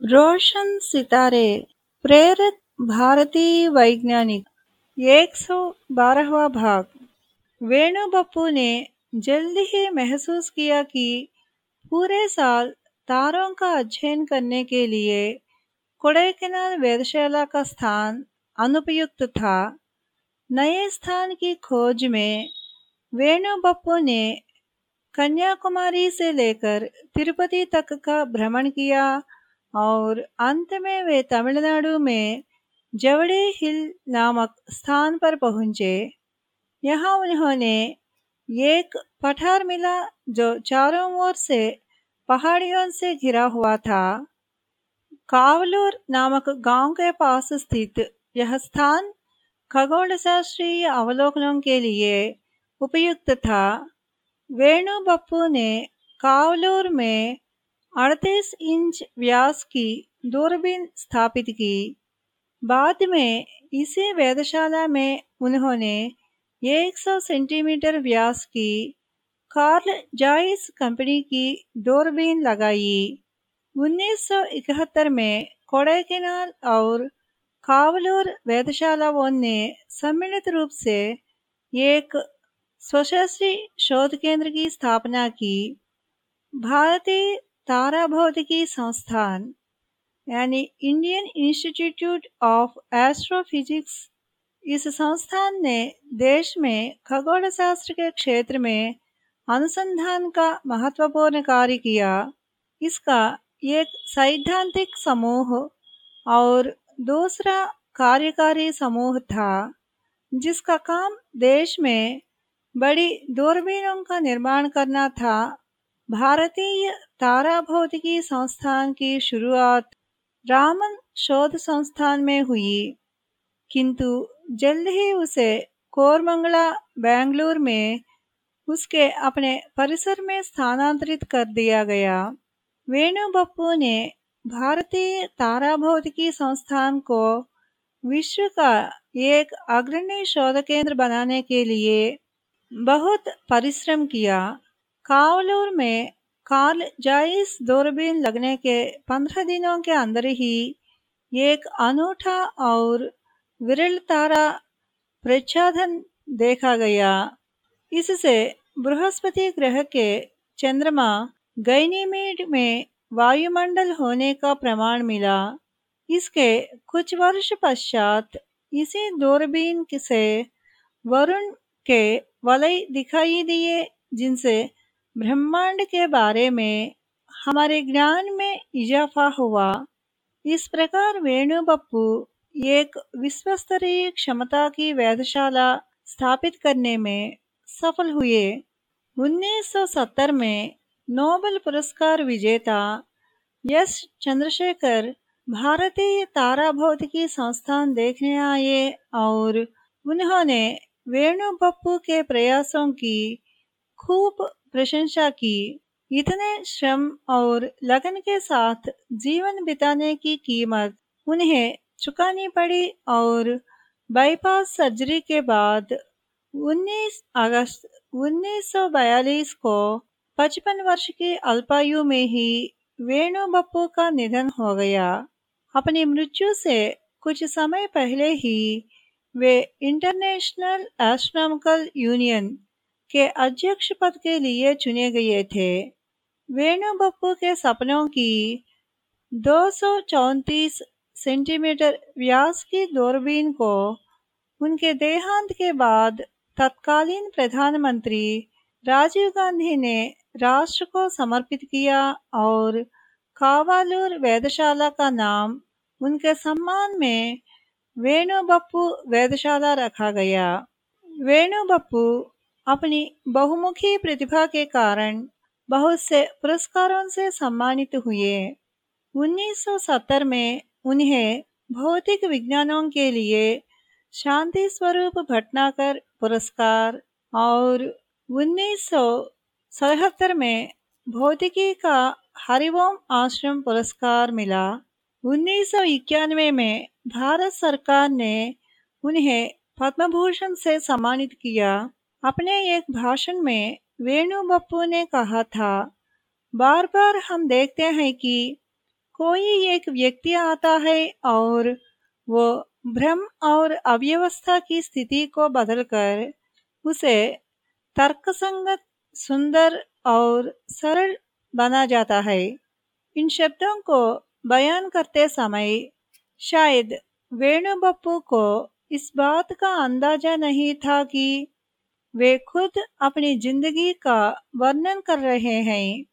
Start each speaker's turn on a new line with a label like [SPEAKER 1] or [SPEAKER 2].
[SPEAKER 1] रोशन सितारे, प्रेरित भारतीय वैज्ञानिक एक सौ बारहवा भाग। वेणु बप्पू ने जल्द ही महसूस किया कि पूरे साल तारों का अध्ययन करने के लिए कोडाईकनाल वेधशाला का स्थान अनुपयुक्त था। नए स्थान की खोज में वेणु बप्पू ने कन्याकुमारी से लेकर तिरुपति तक का भ्रमण किया। और अंत में वे तमिलनाडु में जवड़ी हिल नामक स्थान पर पहुँचे। यहाँ उन्होंने एक पठार मिला जो चारों ओर से पहाड़ियों से घिरा हुआ था। कावलूर नामक गाँव के पास स्थित यह स्थान खगोल शास्त्रीय अवलोकनों के लिए उपयुक्त था। वेणु बप्पू ने कावलूर में 38 इंच व्यास की दूरबीन स्थापित की। बाद में इसी वेधशाला में उन्होंने 100 सेंटीमीटर व्यास की कार्ल जाइस कंपनी की दूरबीन लगाई। 1971 में कोडाईकनाल और कावलूर वेधशालाओं ने सम्मिलित रूप से एक स्वशासी शोध केंद्र की स्थापना की। भारतीय तारा भौतिकी संस्थान, यानी इंडियन इंस्टीट्यूट ऑफ़ एस्ट्रोफिजिक्स इस संस्थान ने देश में खगोल शास्त्र के क्षेत्र में अनुसंधान का महत्वपूर्ण कार्य किया। इसका एक सैद्धांतिक समूह और दूसरा कार्यकारी समूह था, जिसका काम देश में बड़ी दूरबीनों का निर्माण करना था भारतीय तारा भौतिकी संस्थान की शुरुआत रामन शोध संस्थान में हुई। किंतु जल्द ही उसे कोरमंगला, बेंगलुरु में उसके अपने परिसर में स्थानांतरित कर दिया गया। वेणु बप्पू ने भारतीय तारा भौतिकी संस्थान को विश्व का एक अग्रणी शोध केंद्र बनाने के लिए बहुत परिश्रम किया। कावलूर में कार्ल जाइस दूरबीन लगने के पंद्रह दिनों के अंदर ही एक अनूठा और विरल तारा प्रच्छादन देखा गया। इससे बृहस्पति ग्रह के चंद्रमा गैनीमेड में वायुमंडल होने का प्रमाण मिला। इसके कुछ वर्ष पश्चात इसी दूरबीन से वरुण के वलय दिखाई दिए, जिनसे ब्रह्मांड के बारे में हमारे ज्ञान में इजाफा हुआ। इस प्रकार वेणु बप्पू एक विश्व स्तरीय क्षमता की वेधशाला स्थापित करने में सफल हुए। 1970 में नोबेल पुरस्कार विजेता एस चंद्रशेखर भारतीय तारा भौतिकी संस्थान देखने आए और उन्होंने वेणु बप्पू के प्रयासों की खूब प्रशंसा की। इतने श्रम और लगन के साथ जीवन बिताने की कीमत उन्हें चुकानी पड़ी और बाईपास सर्जरी के बाद 19 अगस्त 1942 को 55 वर्ष की अल्पायु में ही वेणु बप्पू का निधन हो गया। अपनी मृत्यु से कुछ समय पहले ही वे इंटरनेशनल एस्ट्रोनॉमिकल यूनियन के अध्यक्ष पद के लिए चुने गए थे। वेणु बप्पू के सपनों की दो सेंटीमीटर व्यास की दूरबीन को उनके देहांत के बाद तत्कालीन प्रधानमंत्री राजीव गांधी ने राष्ट्र को समर्पित किया और कावालूर वेदशाला का नाम उनके सम्मान में वेणु बप्पू वेधशाला रखा गया। वेणु बप्पू अपनी बहुमुखी प्रतिभा के कारण बहुत से पुरस्कारों से सम्मानित हुए। 1970 में उन्हें भौतिक विज्ञानों के लिए शांति स्वरूप भटनाकर पुरस्कार और उन्नीस सौ सतहत्तर में भौतिकी का हरिवोम आश्रम पुरस्कार मिला। उन्नीस सौ इक्यानवे में भारत सरकार ने उन्हें पद्म भूषण से सम्मानित किया। अपने एक भाषण में वेणु बप्पू ने कहा था बार बार हम देखते हैं कि कोई एक व्यक्ति आता है और वो भ्रम और अव्यवस्था की स्थिति को बदलकर उसे तर्कसंगत, सुंदर और सरल बना जाता है। इन शब्दों को बयान करते समय शायद वेणु बप्पू को इस बात का अंदाज़ा नहीं था कि वे खुद अपनी ज़िंदगी का वर्णन कर रहे हैं।